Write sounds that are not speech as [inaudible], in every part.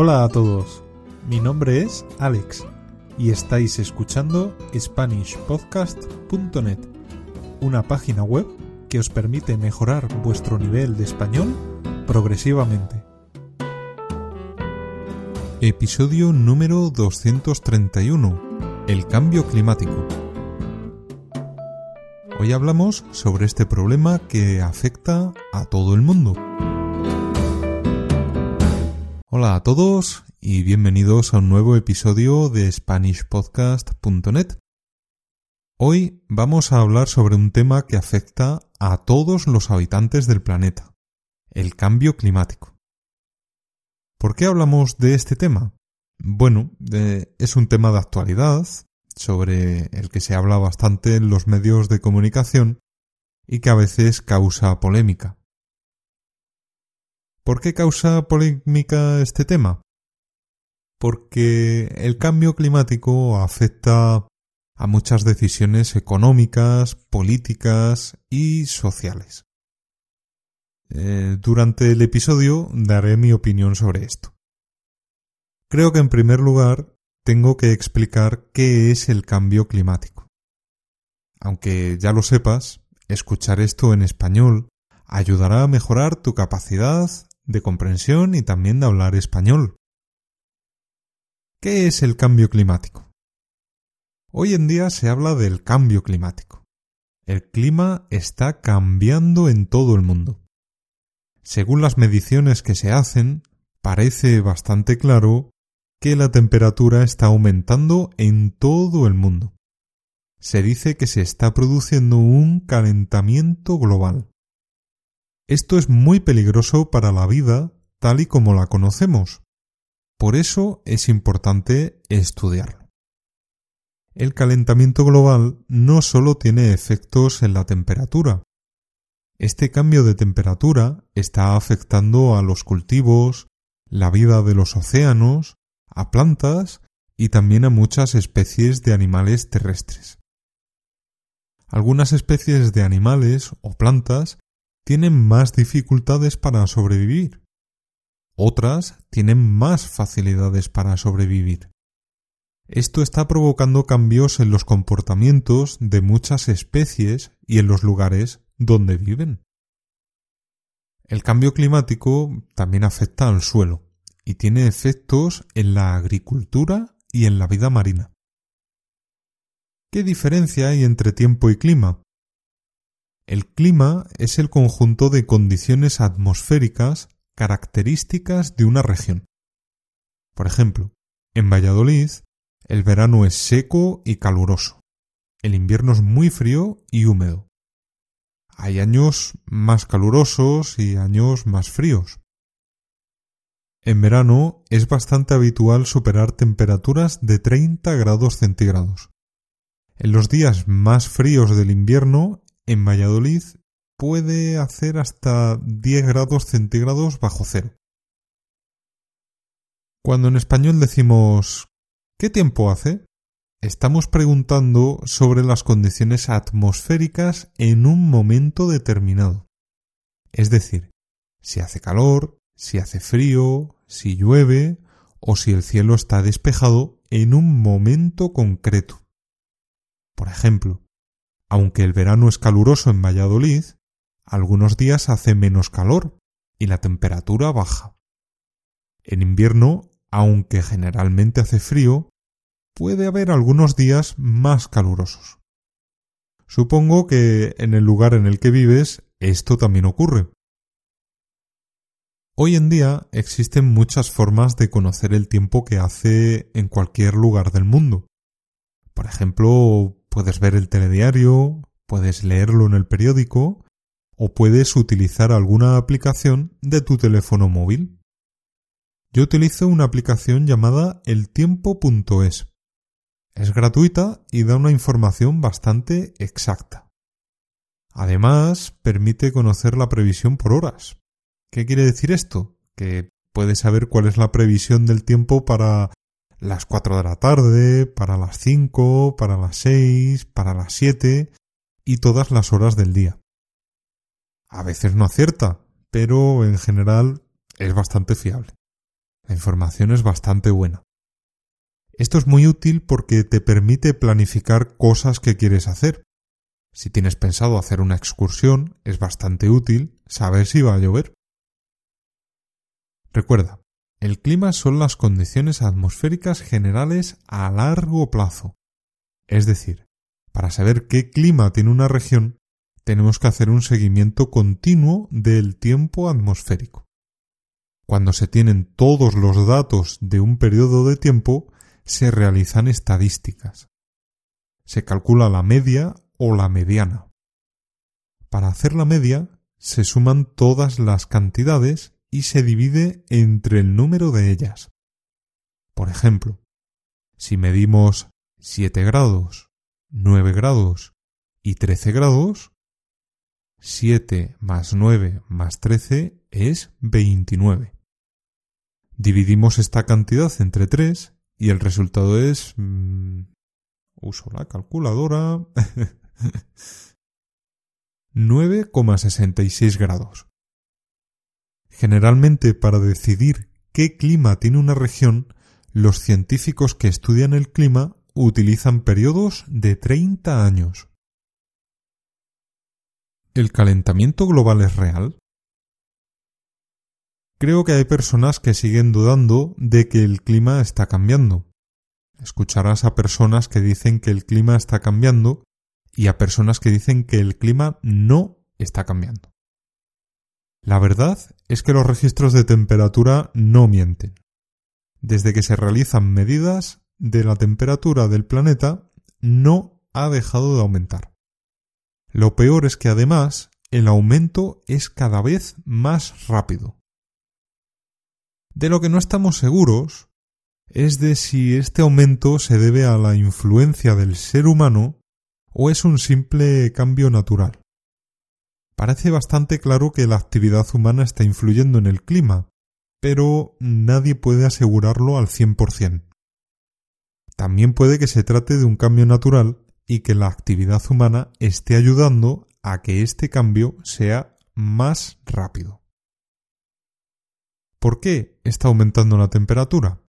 Hola a todos, mi nombre es Alex y estáis escuchando SpanishPodcast.net, una página web que os permite mejorar vuestro nivel de español progresivamente. Episodio número 231. El cambio climático. Hoy hablamos sobre este problema que afecta a todo el mundo. Hola a todos y bienvenidos a un nuevo episodio de SpanishPodcast.net. Hoy vamos a hablar sobre un tema que afecta a todos los habitantes del planeta, el cambio climático. ¿Por qué hablamos de este tema? Bueno, es un tema de actualidad, sobre el que se habla bastante en los medios de comunicación y que a veces causa polémica. ¿Por qué causa polémica este tema? Porque el cambio climático afecta a muchas decisiones económicas, políticas y sociales. Eh, durante el episodio daré mi opinión sobre esto. Creo que en primer lugar tengo que explicar qué es el cambio climático. Aunque ya lo sepas, escuchar esto en español ayudará a mejorar tu capacidad de comprensión y también de hablar español. ¿Qué es el cambio climático? Hoy en día se habla del cambio climático. El clima está cambiando en todo el mundo. Según las mediciones que se hacen, parece bastante claro que la temperatura está aumentando en todo el mundo. Se dice que se está produciendo un calentamiento global. Esto es muy peligroso para la vida tal y como la conocemos. Por eso es importante estudiarlo. El calentamiento global no solo tiene efectos en la temperatura. Este cambio de temperatura está afectando a los cultivos, la vida de los océanos, a plantas y también a muchas especies de animales terrestres. Algunas especies de animales o plantas tienen más dificultades para sobrevivir. Otras tienen más facilidades para sobrevivir. Esto está provocando cambios en los comportamientos de muchas especies y en los lugares donde viven. El cambio climático también afecta al suelo y tiene efectos en la agricultura y en la vida marina. ¿Qué diferencia hay entre tiempo y clima? El clima es el conjunto de condiciones atmosféricas características de una región. Por ejemplo, en Valladolid, el verano es seco y caluroso. El invierno es muy frío y húmedo. Hay años más calurosos y años más fríos. En verano es bastante habitual superar temperaturas de 30 grados centígrados. En los días más fríos del invierno en Valladolid puede hacer hasta 10 grados centígrados bajo cero. Cuando en español decimos ¿qué tiempo hace? Estamos preguntando sobre las condiciones atmosféricas en un momento determinado. Es decir, si hace calor, si hace frío, si llueve o si el cielo está despejado en un momento concreto. Por ejemplo, aunque el verano es caluroso en Valladolid, algunos días hace menos calor y la temperatura baja. En invierno, aunque generalmente hace frío, puede haber algunos días más calurosos. Supongo que en el lugar en el que vives esto también ocurre. Hoy en día existen muchas formas de conocer el tiempo que hace en cualquier lugar del mundo. Por ejemplo, Puedes ver el telediario, puedes leerlo en el periódico o puedes utilizar alguna aplicación de tu teléfono móvil. Yo utilizo una aplicación llamada eltiempo.es. Es gratuita y da una información bastante exacta. Además, permite conocer la previsión por horas. ¿Qué quiere decir esto? Que puedes saber cuál es la previsión del tiempo para las 4 de la tarde, para las 5, para las 6, para las 7 y todas las horas del día. A veces no acierta, pero en general es bastante fiable. La información es bastante buena. Esto es muy útil porque te permite planificar cosas que quieres hacer. Si tienes pensado hacer una excursión, es bastante útil saber si va a llover. Recuerda, el clima son las condiciones atmosféricas generales a largo plazo. Es decir, para saber qué clima tiene una región, tenemos que hacer un seguimiento continuo del tiempo atmosférico. Cuando se tienen todos los datos de un periodo de tiempo, se realizan estadísticas. Se calcula la media o la mediana. Para hacer la media, se suman todas las cantidades y se divide entre el número de ellas. Por ejemplo, si medimos 7 grados, 9 grados y 13 grados, 7 más 9 más 13 es 29. Dividimos esta cantidad entre 3 y el resultado es... Mmm, uso la calculadora. [laughs] 9,66 grados. Generalmente para decidir qué clima tiene una región, los científicos que estudian el clima utilizan periodos de 30 años. ¿El calentamiento global es real? Creo que hay personas que siguen dudando de que el clima está cambiando. Escucharás a personas que dicen que el clima está cambiando y a personas que dicen que el clima no está cambiando. La verdad es que los registros de temperatura no mienten. Desde que se realizan medidas de la temperatura del planeta, no ha dejado de aumentar. Lo peor es que además el aumento es cada vez más rápido. De lo que no estamos seguros es de si este aumento se debe a la influencia del ser humano o es un simple cambio natural. Parece bastante claro que la actividad humana está influyendo en el clima, pero nadie puede asegurarlo al 100%. También puede que se trate de un cambio natural y que la actividad humana esté ayudando a que este cambio sea más rápido. ¿Por qué está aumentando la temperatura?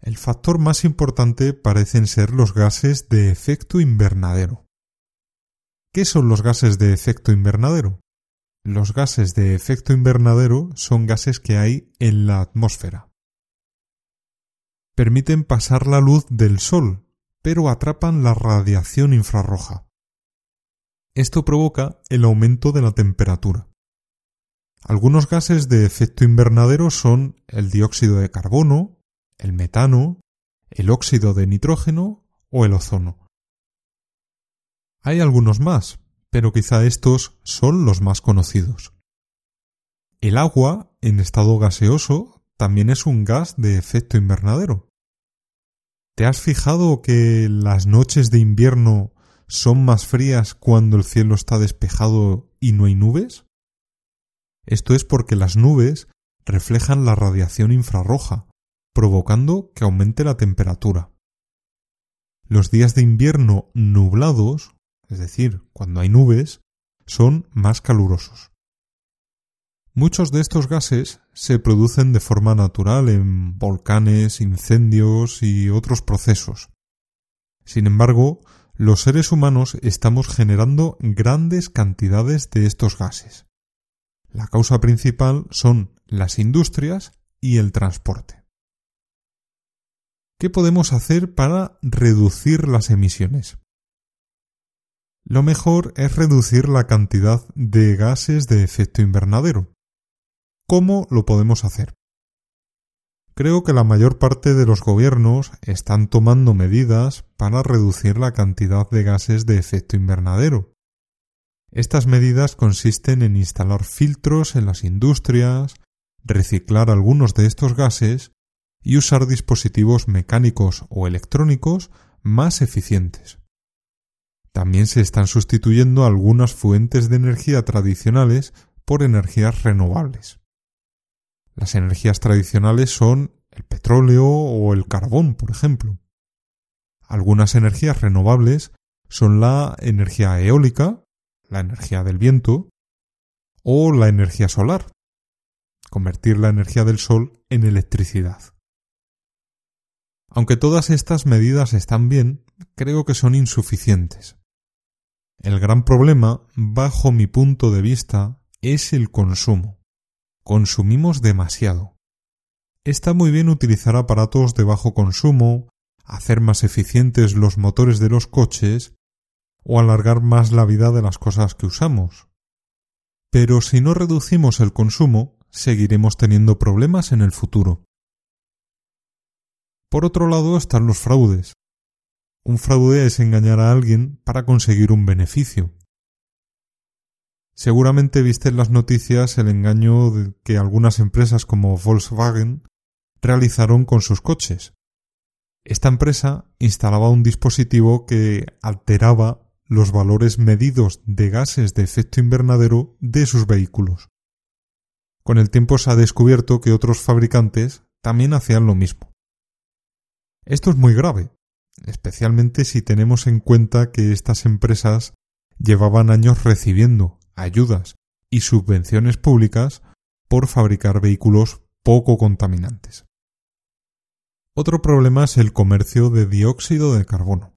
El factor más importante parecen ser los gases de efecto invernadero. ¿Qué son los gases de efecto invernadero? Los gases de efecto invernadero son gases que hay en la atmósfera. Permiten pasar la luz del Sol, pero atrapan la radiación infrarroja. Esto provoca el aumento de la temperatura. Algunos gases de efecto invernadero son el dióxido de carbono, el metano, el óxido de nitrógeno o el ozono. Hay algunos más, pero quizá estos son los más conocidos. El agua, en estado gaseoso, también es un gas de efecto invernadero. ¿Te has fijado que las noches de invierno son más frías cuando el cielo está despejado y no hay nubes? Esto es porque las nubes reflejan la radiación infrarroja, provocando que aumente la temperatura. Los días de invierno nublados es decir, cuando hay nubes, son más calurosos. Muchos de estos gases se producen de forma natural en volcanes, incendios y otros procesos. Sin embargo, los seres humanos estamos generando grandes cantidades de estos gases. La causa principal son las industrias y el transporte. ¿Qué podemos hacer para reducir las emisiones? Lo mejor es reducir la cantidad de gases de efecto invernadero. ¿Cómo lo podemos hacer? Creo que la mayor parte de los gobiernos están tomando medidas para reducir la cantidad de gases de efecto invernadero. Estas medidas consisten en instalar filtros en las industrias, reciclar algunos de estos gases y usar dispositivos mecánicos o electrónicos más eficientes. También se están sustituyendo algunas fuentes de energía tradicionales por energías renovables. Las energías tradicionales son el petróleo o el carbón, por ejemplo. Algunas energías renovables son la energía eólica, la energía del viento o la energía solar. convertir la energía del sol en electricidad. Aunque todas estas medidas están bien, creo que son insuficientes. El gran problema, bajo mi punto de vista, es el consumo. Consumimos demasiado. Está muy bien utilizar aparatos de bajo consumo, hacer más eficientes los motores de los coches o alargar más la vida de las cosas que usamos. Pero si no reducimos el consumo, seguiremos teniendo problemas en el futuro. Por otro lado están los fraudes. Un fraude es engañar a alguien para conseguir un beneficio. Seguramente viste en las noticias el engaño que algunas empresas como Volkswagen realizaron con sus coches. Esta empresa instalaba un dispositivo que alteraba los valores medidos de gases de efecto invernadero de sus vehículos. Con el tiempo se ha descubierto que otros fabricantes también hacían lo mismo. Esto es muy grave, especialmente si tenemos en cuenta que estas empresas llevaban años recibiendo ayudas y subvenciones públicas por fabricar vehículos poco contaminantes. Otro problema es el comercio de dióxido de carbono.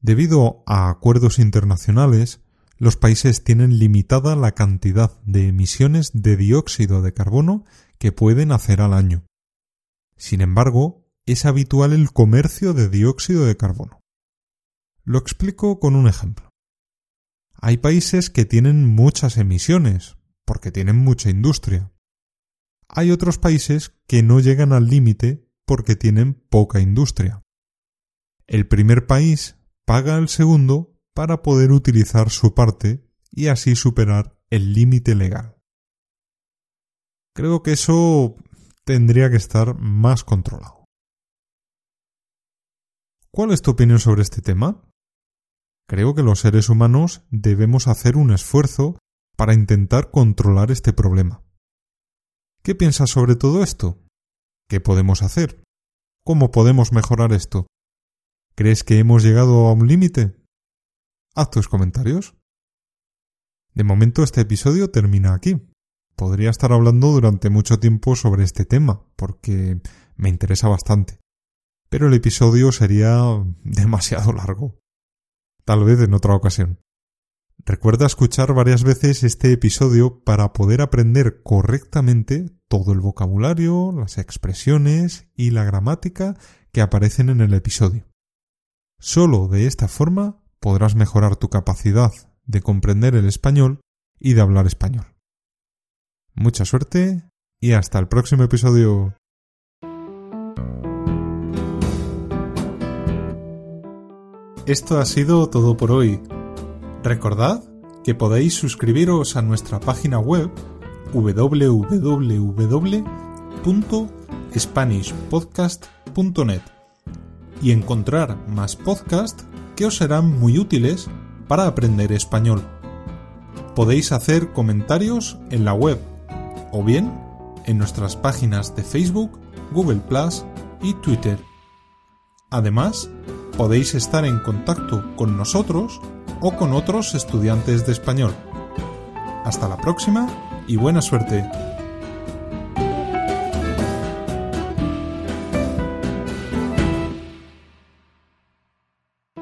Debido a acuerdos internacionales, los países tienen limitada la cantidad de emisiones de dióxido de carbono que pueden hacer al año. Sin embargo, es habitual el comercio de dióxido de carbono. Lo explico con un ejemplo. Hay países que tienen muchas emisiones, porque tienen mucha industria. Hay otros países que no llegan al límite porque tienen poca industria. El primer país paga al segundo para poder utilizar su parte y así superar el límite legal. Creo que eso tendría que estar más controlado. ¿Cuál es tu opinión sobre este tema? Creo que los seres humanos debemos hacer un esfuerzo para intentar controlar este problema. ¿Qué piensas sobre todo esto? ¿Qué podemos hacer? ¿Cómo podemos mejorar esto? ¿Crees que hemos llegado a un límite? Haz tus comentarios. De momento este episodio termina aquí. Podría estar hablando durante mucho tiempo sobre este tema, porque me interesa bastante pero el episodio sería demasiado largo. Tal vez en otra ocasión. Recuerda escuchar varias veces este episodio para poder aprender correctamente todo el vocabulario, las expresiones y la gramática que aparecen en el episodio. Solo de esta forma podrás mejorar tu capacidad de comprender el español y de hablar español. Mucha suerte y hasta el próximo episodio. Esto ha sido todo por hoy. Recordad que podéis suscribiros a nuestra página web www.spanishpodcast.net y encontrar más podcasts que os serán muy útiles para aprender español. Podéis hacer comentarios en la web o bien en nuestras páginas de Facebook, Google Plus y Twitter. Además, podéis estar en contacto con nosotros o con otros estudiantes de español. Hasta la próxima y buena suerte.